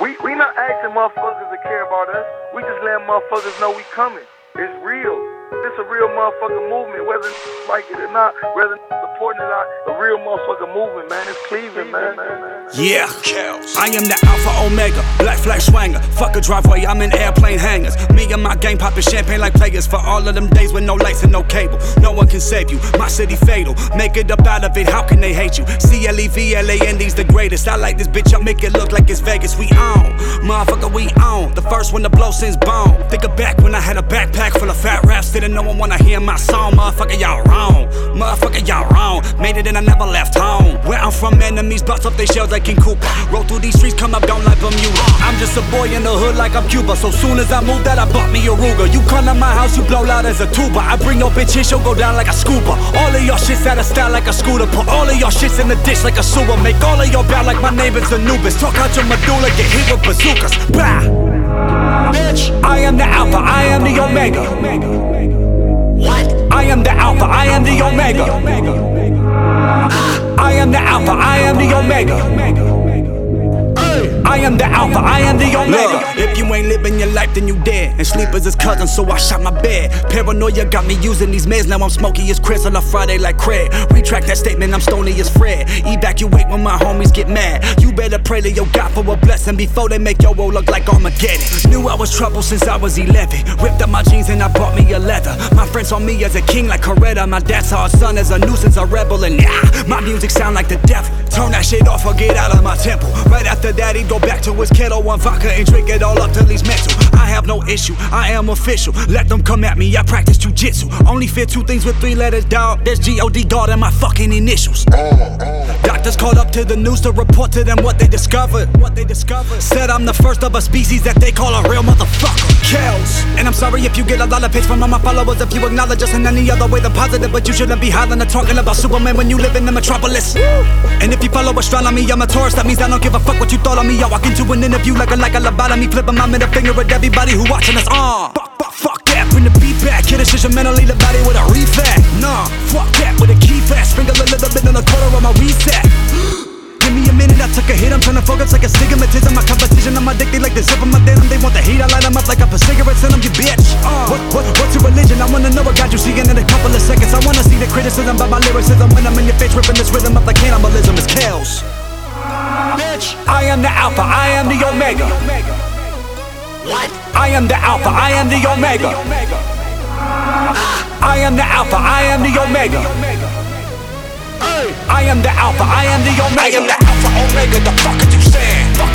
We we not asking motherfuckers to care about us. We just letting motherfuckers know we coming. It's real. It's a real motherfucking movement, whether like it or not, whether supporting it or not. A real motherfucking movement, man. It's Cleveland, man. Yeah, I am the Alpha Omega, black flag swanger. Fuck a driveway, I'm in airplane hangars. Me and my gang popping champagne like players for all of them days with no lights and no cable. No one can save you, my city fatal. Make it up out of it, how can they hate you? C L E V L A N D's the greatest. I like this bitch, I make it look like it's Vegas. We on, motherfucker, we on. The first one to blow since bone. Think of back when I had a backpack full of fat raps, didn't no one wanna hear my song. Motherfucker, y'all wrong. Motherfucker, y'all wrong. Made it and I never left home. Where I'm from, enemies bust up their shells like King Koopa. Roll through these streets, come up down like Bermuda. I'm just a boy in the hood like I'm Cuba. So soon as I move that, I bought me a Ruger. You come to my house, you blow loud as a tuba. I bring your bitch in, she'll go down like a scuba. All of your shit's out of style like a scooter. Put all of your shits in the ditch like a sewer. Make all of your bow like my name is Anubis. Talk out your medulla, get hit with bazookas. Bah! Bitch, I am the Alpha, I am the Omega. What? I am the Alpha, I am the Omega. Ah! I am the Alpha, I am the Omega. I am the Alpha, I am the Omega. If you ain't living your life, then you dead. And sleepers is cousins, so I shot my bed. Paranoia got me using these meds. Now I'm smoky as Chris on a Friday like Craig. Retract that statement, I'm stony as Fred. Evacuate when my homies get mad. You better pray to your God for a blessing before they make your roll look like Armageddon. Knew I was trouble since I was 11. Ripped up my jeans and I bought me a leather. My friends saw me as a king like Coretta. My dad saw his son as a nuisance, a rebel, and yeah, my music sound like the devil. Turn that shit off or get out of my temple. Right after that, he go back to his kettle on vodka and drink it all up till he's mental. I have no issue, I am official. Let them come at me, I practice jujitsu. Only fear two things with three letters, dog. There's G-O-D God and my fucking initials. Doctors called up to the news to report to them what they discovered. What they discovered. Said I'm the first of a species that they call a real motherfucker. Kells. And I'm sorry if you get a lot of pitch from all my followers if you acknowledge us in any other way than positive. But you shouldn't be hollering or talking about Superman when you live in the metropolis. And if you follow astronomy, I'm a Taurus. That means I don't give a fuck what you thought of me. I walk into an interview like a like a lobotomy, flipping my middle finger at everybody who watching us. Uh, fuck, fuck, fuck that. Bring the beat back. Hit a decision mentally, the body with a refact. Nah, fuck that with a key fast. Sprinkle a little bit on the quarter of my reset. Give me a minute, I took a hit. I'm trying to focus like a stigmatism. My competition, I'm addicted like the zip of my denim. They want the heat, I light them up like I put cigarettes in them, you bitch. Uh, what, what, what's your religion? I wanna know what got you seeing criticism about my lyricism when I'm in your face, ripping this rhythm up like cannibalism. It's chaos. Bitch, I am the Alpha, I am the Omega. What? I am the Alpha, I am the Omega. I am the Alpha, I am the Omega. I am the Alpha, I am the Omega. I am the Alpha Omega, the fuck are you saying?